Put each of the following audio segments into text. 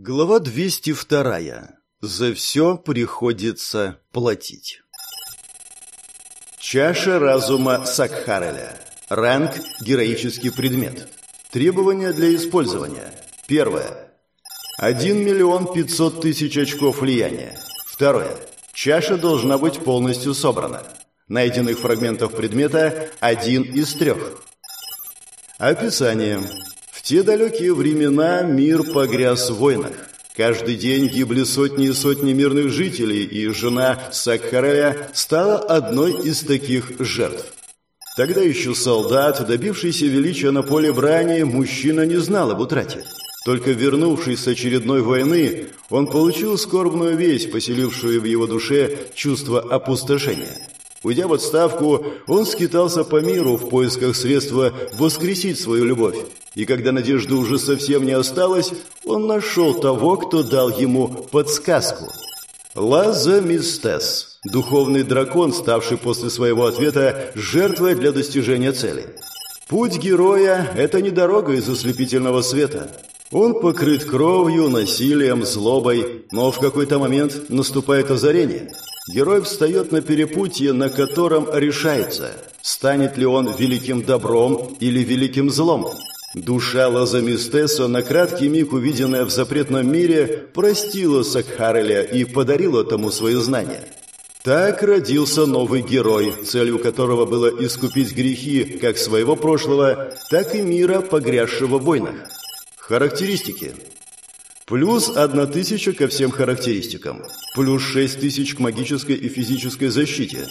Глава 202. За все приходится платить. Чаша разума Сакхареля. Ранг – героический предмет. Требования для использования. Первое. 1 миллион 500 тысяч очков влияния. Второе. Чаша должна быть полностью собрана. Найденных фрагментов предмета – один из трех. Описание. Те далекие времена мир погряз в войнах. Каждый день гибли сотни и сотни мирных жителей, и жена Сакхарея стала одной из таких жертв. Тогда еще солдат, добившийся величия на поле брани, мужчина не знал об утрате. Только вернувшись с очередной войны, он получил скорбную весть, поселившую в его душе чувство опустошения. Уйдя в отставку, он скитался по миру в поисках средства воскресить свою любовь. И когда надежды уже совсем не осталось, он нашел того, кто дал ему подсказку. Лазамистес, духовный дракон, ставший после своего ответа жертвой для достижения цели. Путь героя – это не дорога из ослепительного света. Он покрыт кровью, насилием, злобой, но в какой-то момент наступает озарение. Герой встает на перепутье, на котором решается, станет ли он великим добром или великим злом. Душа Лазамистеса, на краткий миг увиденная в запретном мире, простила Сакхареля и подарила тому свои знания. Так родился новый герой, целью которого было искупить грехи как своего прошлого, так и мира, погрязшего в войнах. Характеристики. Плюс одна тысяча ко всем характеристикам. Плюс шесть тысяч к магической и физической защите.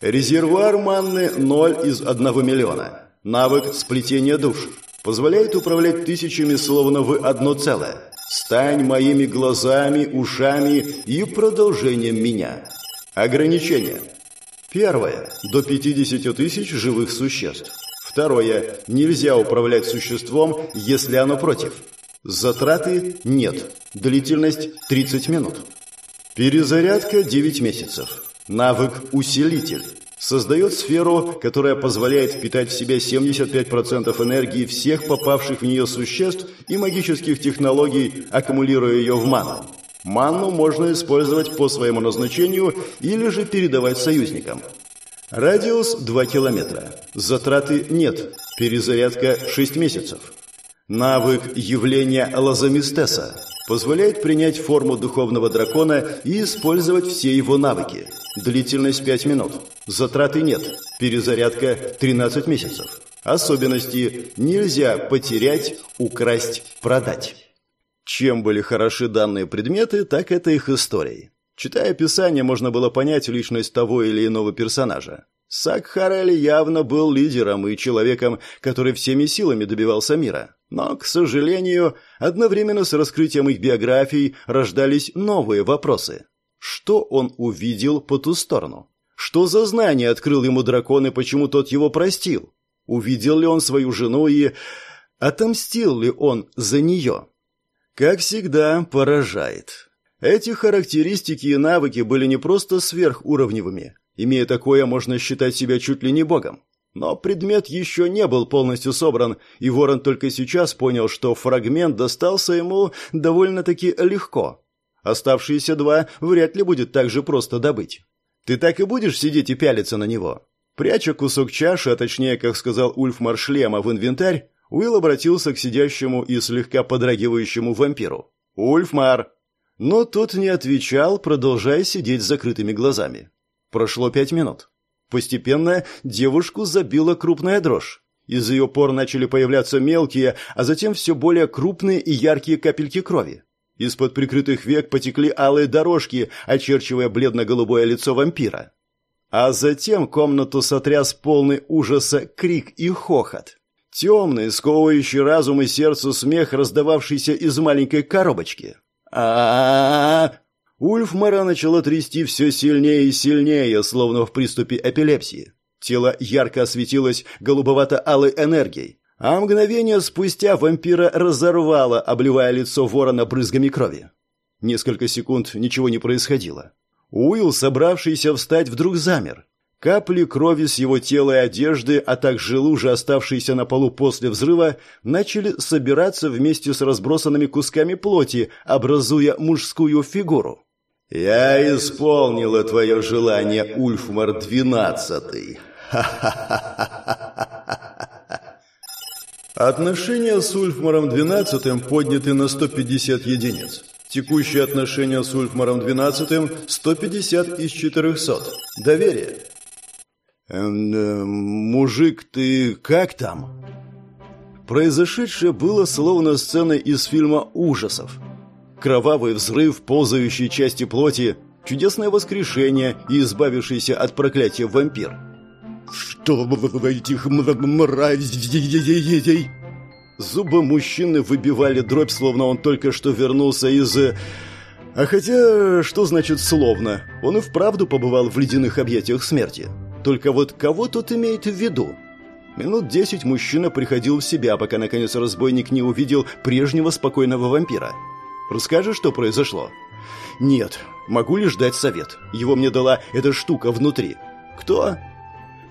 Резервуар манны 0 из 1 миллиона. Навык сплетения душ. Позволяет управлять тысячами словно вы одно целое. Стань моими глазами, ушами и продолжением меня. Ограничения. Первое. До 50 тысяч живых существ. Второе. Нельзя управлять существом, если оно против. Затраты нет. Длительность 30 минут. Перезарядка 9 месяцев. Навык «Усилитель». Создает сферу, которая позволяет впитать в себя 75% энергии всех попавших в нее существ и магических технологий, аккумулируя ее в ману. Манну можно использовать по своему назначению или же передавать союзникам. Радиус 2 километра. Затраты нет. Перезарядка 6 месяцев. Навык явления Лазамистеса позволяет принять форму духовного дракона и использовать все его навыки. Длительность 5 минут. Затраты нет. Перезарядка 13 месяцев. Особенности нельзя потерять, украсть, продать. Чем были хороши данные предметы, так это их историей. Читая описание, можно было понять личность того или иного персонажа. Сакхарель явно был лидером и человеком, который всеми силами добивался мира. Но, к сожалению, одновременно с раскрытием их биографий рождались новые вопросы. Что он увидел по ту сторону? Что за знание открыл ему дракон и почему тот его простил? Увидел ли он свою жену и... Отомстил ли он за нее? Как всегда, поражает. Эти характеристики и навыки были не просто сверхуровневыми. Имея такое, можно считать себя чуть ли не богом. Но предмет еще не был полностью собран, и Ворон только сейчас понял, что фрагмент достался ему довольно-таки легко. Оставшиеся два вряд ли будет так же просто добыть. Ты так и будешь сидеть и пялиться на него? Пряча кусок чаши, а точнее, как сказал Ульф Маршлема, в инвентарь, Уилл обратился к сидящему и слегка подрагивающему вампиру. «Ульфмар!» Но тот не отвечал, продолжая сидеть с закрытыми глазами. Прошло пять минут. Постепенно девушку забила крупная дрожь. Из ее пор начали появляться мелкие, а затем все более крупные и яркие капельки крови. Из-под прикрытых век потекли алые дорожки, очерчивая бледно-голубое лицо вампира. А затем комнату сотряс полный ужаса крик и хохот. Темный, сковывающий разум и сердце смех, раздававшийся из маленькой коробочки. А а Ульфмара начало трясти все сильнее и сильнее, словно в приступе эпилепсии. Тело ярко осветилось голубовато-алой энергией, а мгновение спустя вампира разорвало, обливая лицо ворона брызгами крови. Несколько секунд ничего не происходило. Уилл, собравшийся встать, вдруг замер. Капли крови с его тела и одежды, а также лужи, оставшиеся на полу после взрыва, начали собираться вместе с разбросанными кусками плоти, образуя мужскую фигуру. «Я исполнила твое желание, Ульфмар двенадцатый. Отношения с Ульфмаром двенадцатым подняты на 150 единиц. Текущие отношения с Ульфмаром двенадцатым 150 из 400. Доверие. Э, мужик, ты как там? Произошедшее было словно сценой из фильма ужасов. Кровавый взрыв, ползающий части плоти, чудесное воскрешение и избавившийся от проклятия вампир. «Что в этих мразей?» Зубы мужчины выбивали дробь, словно он только что вернулся из... Э, а хотя, что значит «словно»? Он и вправду побывал в ледяных объятиях смерти. Только вот кого тут имеет в виду? Минут десять мужчина приходил в себя, пока наконец разбойник не увидел прежнего спокойного вампира. Расскажешь, что произошло?» «Нет. Могу лишь дать совет. Его мне дала эта штука внутри». «Кто?»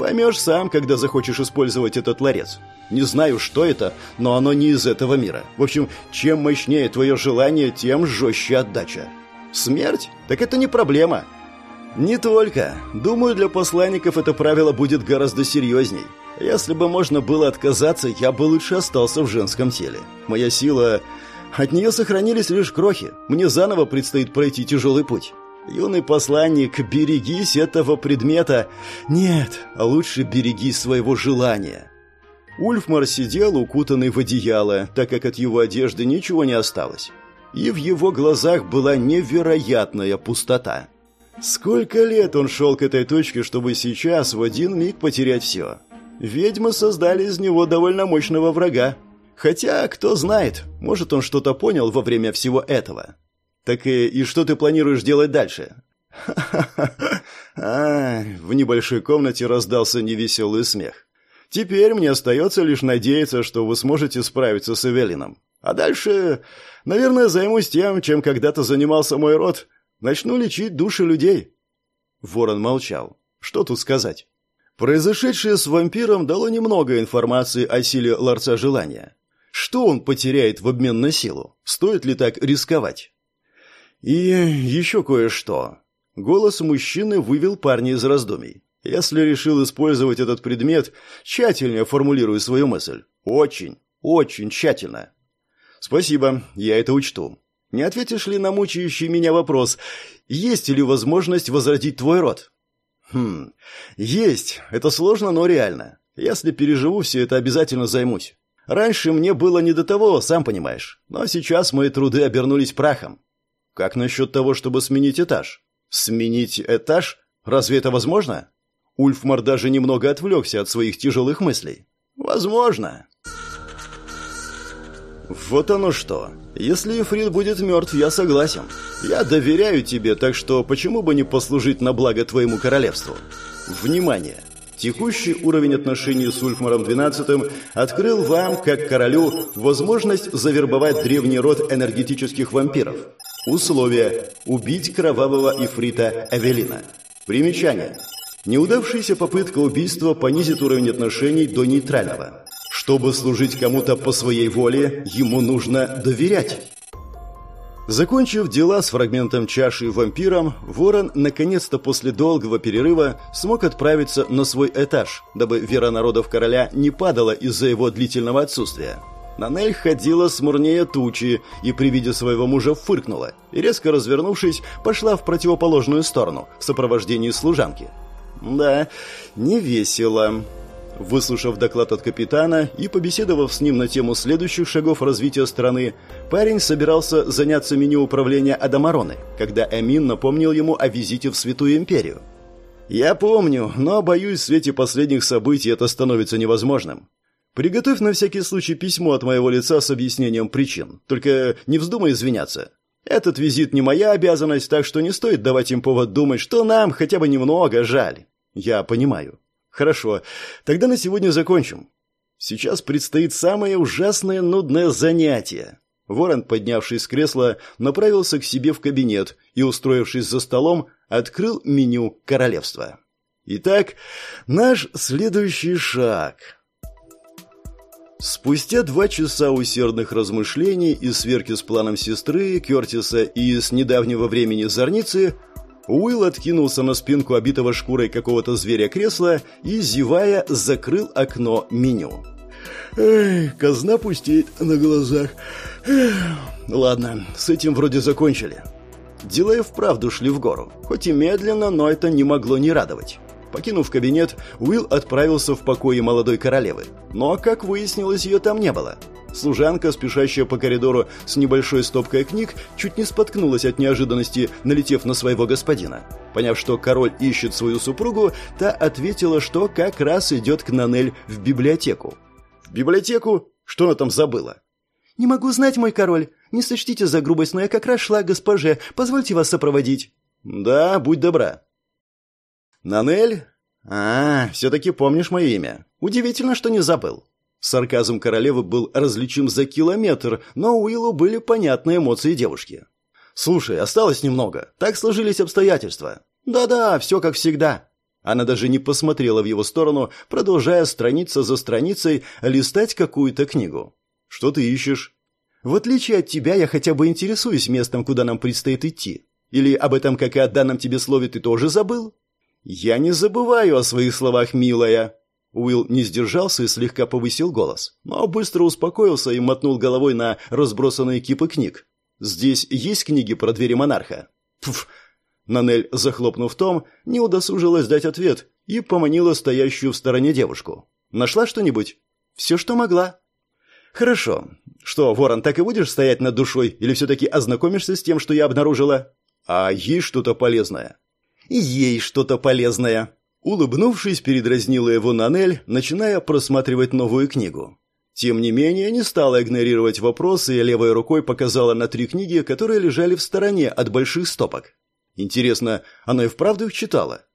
«Поймешь сам, когда захочешь использовать этот ларец. Не знаю, что это, но оно не из этого мира. В общем, чем мощнее твое желание, тем жестче отдача. Смерть? Так это не проблема». «Не только. Думаю, для посланников это правило будет гораздо серьезней. Если бы можно было отказаться, я бы лучше остался в женском теле. Моя сила от нее сохранились лишь крохи. Мне заново предстоит пройти тяжелый путь. Юный посланник, берегись этого предмета. Нет, а лучше берегись своего желания. Ульфмар сидел, укутанный в одеяло, так как от его одежды ничего не осталось. И в его глазах была невероятная пустота. Сколько лет он шел к этой точке, чтобы сейчас в один миг потерять все. Ведьмы создали из него довольно мощного врага. Хотя, кто знает, может, он что-то понял во время всего этого. Так и, и что ты планируешь делать дальше? А, в небольшой комнате раздался невеселый смех. Теперь мне остается лишь надеяться, что вы сможете справиться с Эвелином. А дальше, наверное, займусь тем, чем когда-то занимался мой род. Начну лечить души людей. Ворон молчал. Что тут сказать? Произошедшее с вампиром дало немного информации о силе ларца желания. Что он потеряет в обмен на силу? Стоит ли так рисковать? И еще кое-что. Голос мужчины вывел парня из раздумий. Если решил использовать этот предмет, тщательнее формулирую свою мысль. Очень, очень тщательно. Спасибо, я это учту. Не ответишь ли на мучающий меня вопрос, есть ли возможность возродить твой род? Хм, есть. Это сложно, но реально. Если переживу все это, обязательно займусь. Раньше мне было не до того, сам понимаешь. Но сейчас мои труды обернулись прахом. Как насчет того, чтобы сменить этаж? Сменить этаж? Разве это возможно? Ульфмар даже немного отвлекся от своих тяжелых мыслей. Возможно. Вот оно что. Если Ефрит будет мертв, я согласен. Я доверяю тебе, так что почему бы не послужить на благо твоему королевству? Внимание! Текущий уровень отношений с Ульфмаром XII открыл вам, как королю, возможность завербовать древний род энергетических вампиров. Условие – убить кровавого ифрита Эвелина. Примечание. Неудавшаяся попытка убийства понизит уровень отношений до нейтрального. Чтобы служить кому-то по своей воле, ему нужно доверять. Закончив дела с фрагментом чаши и вампиром, Ворон наконец-то после долгого перерыва смог отправиться на свой этаж, дабы вера народов короля не падала из-за его длительного отсутствия. Нанель ходила смурнее тучи и при виде своего мужа фыркнула и, резко развернувшись, пошла в противоположную сторону в сопровождении служанки. «Да, не весело». Выслушав доклад от капитана и побеседовав с ним на тему следующих шагов развития страны, парень собирался заняться меню управления Адамароны, когда Эмин напомнил ему о визите в Святую Империю. «Я помню, но, боюсь, в свете последних событий это становится невозможным. Приготовь на всякий случай письмо от моего лица с объяснением причин, только не вздумай извиняться. Этот визит не моя обязанность, так что не стоит давать им повод думать, что нам хотя бы немного жаль. Я понимаю». Хорошо, тогда на сегодня закончим. Сейчас предстоит самое ужасное нудное занятие. Ворон, поднявшись с кресла, направился к себе в кабинет и, устроившись за столом, открыл меню королевства. Итак, наш следующий шаг. Спустя два часа усердных размышлений и сверки с планом сестры, Кертиса и с недавнего времени Зорницы, Уилл откинулся на спинку обитого шкурой какого-то зверя кресла и, зевая, закрыл окно меню. «Эй, казна пустеет на глазах. Эх. Ладно, с этим вроде закончили». Дела и вправду шли в гору. Хоть и медленно, но это не могло не радовать. Покинув кабинет, Уилл отправился в покои молодой королевы. Но, как выяснилось, ее там не было. Служанка, спешащая по коридору с небольшой стопкой книг, чуть не споткнулась от неожиданности, налетев на своего господина. Поняв, что король ищет свою супругу, та ответила, что как раз идет к Нанель в библиотеку. «В библиотеку? Что она там забыла?» «Не могу знать, мой король. Не сочтите за грубость, но я как раз шла к госпоже. Позвольте вас сопроводить». «Да, будь добра». «Нанель? А, все-таки помнишь мое имя. Удивительно, что не забыл». Сарказм королевы был различим за километр, но Уиллу были понятны эмоции девушки. «Слушай, осталось немного. Так сложились обстоятельства». «Да-да, все как всегда». Она даже не посмотрела в его сторону, продолжая страница за страницей листать какую-то книгу. «Что ты ищешь?» «В отличие от тебя, я хотя бы интересуюсь местом, куда нам предстоит идти. Или об этом, как и о данном тебе слове, ты тоже забыл?» «Я не забываю о своих словах, милая». Уилл не сдержался и слегка повысил голос, но быстро успокоился и мотнул головой на разбросанные кипы книг. «Здесь есть книги про двери монарха?» «Пф!» Нанель, захлопнув том, не удосужилась дать ответ и поманила стоящую в стороне девушку. «Нашла что-нибудь?» «Все, что могла». «Хорошо. Что, Ворон, так и будешь стоять над душой или все-таки ознакомишься с тем, что я обнаружила?» «А есть что-то полезное?» ей что-то полезное». Улыбнувшись, передразнила его Нанель, начиная просматривать новую книгу. Тем не менее, не стала игнорировать вопросы и левой рукой показала на три книги, которые лежали в стороне от больших стопок. Интересно, она и вправду их читала?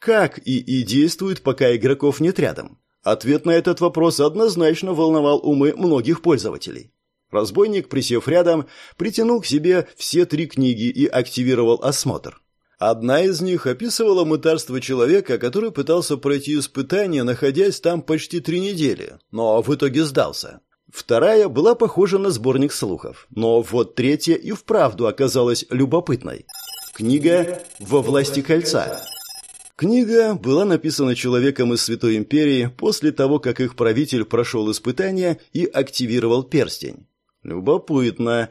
Как и действует, пока игроков нет рядом? Ответ на этот вопрос однозначно волновал умы многих пользователей. Разбойник, присев рядом, притянул к себе все три книги и активировал осмотр. Одна из них описывала мытарство человека, который пытался пройти испытание, находясь там почти три недели, но в итоге сдался. Вторая была похожа на сборник слухов, но вот третья и вправду оказалась любопытной. Книга «Во власти кольца». Книга была написана человеком из Святой Империи после того, как их правитель прошел испытание и активировал перстень. Любопытно.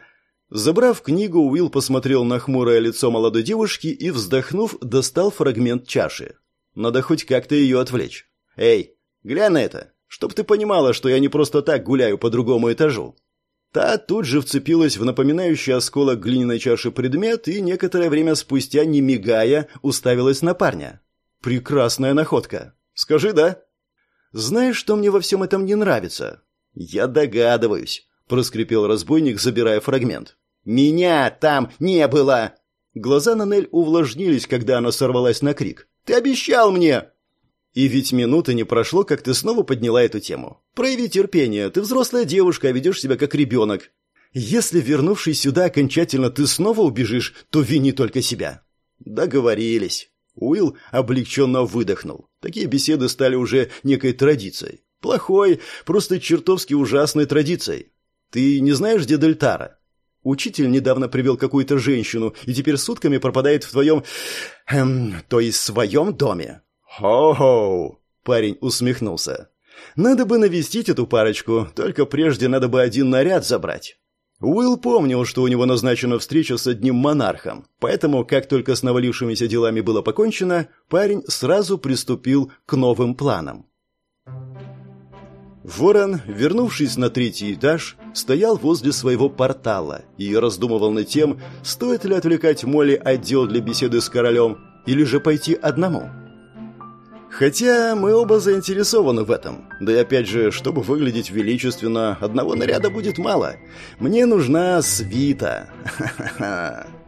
Забрав книгу, Уилл посмотрел на хмурое лицо молодой девушки и, вздохнув, достал фрагмент чаши. Надо хоть как-то ее отвлечь. «Эй, глянь на это, чтоб ты понимала, что я не просто так гуляю по другому этажу». Та тут же вцепилась в напоминающий осколок глиняной чаши предмет и некоторое время спустя, не мигая, уставилась на парня. «Прекрасная находка. Скажи «да». «Знаешь, что мне во всем этом не нравится?» «Я догадываюсь», — проскрипел разбойник, забирая фрагмент. «Меня там не было!» Глаза Нанель увлажнились, когда она сорвалась на крик. «Ты обещал мне!» И ведь минуты не прошло, как ты снова подняла эту тему. Прояви терпение, ты взрослая девушка, а ведешь себя как ребенок. Если, вернувшись сюда, окончательно ты снова убежишь, то вини только себя. Договорились. Уилл облегченно выдохнул. Такие беседы стали уже некой традицией. Плохой, просто чертовски ужасной традицией. Ты не знаешь, где Дельтара? Учитель недавно привел какую-то женщину и теперь сутками пропадает в твоем... Эм, то есть своем доме. Хо-хо! Парень усмехнулся. Надо бы навестить эту парочку, только прежде надо бы один наряд забрать. Уилл помнил, что у него назначена встреча с одним монархом, поэтому, как только с навалившимися делами было покончено, парень сразу приступил к новым планам. Ворон, вернувшись на третий этаж, стоял возле своего портала и раздумывал над тем, стоит ли отвлекать Молли от дел для беседы с королем, или же пойти одному. Хотя мы оба заинтересованы в этом. Да и опять же, чтобы выглядеть величественно, одного наряда будет мало. Мне нужна свита.